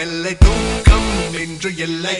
வெள்ளை தூக்கம் என்று எல்லை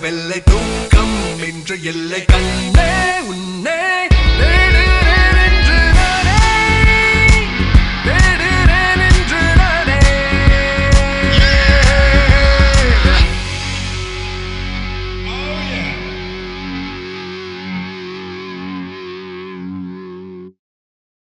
வெள்ளை தூக்கம் என்று எல்லை கண்ணே உன்னே.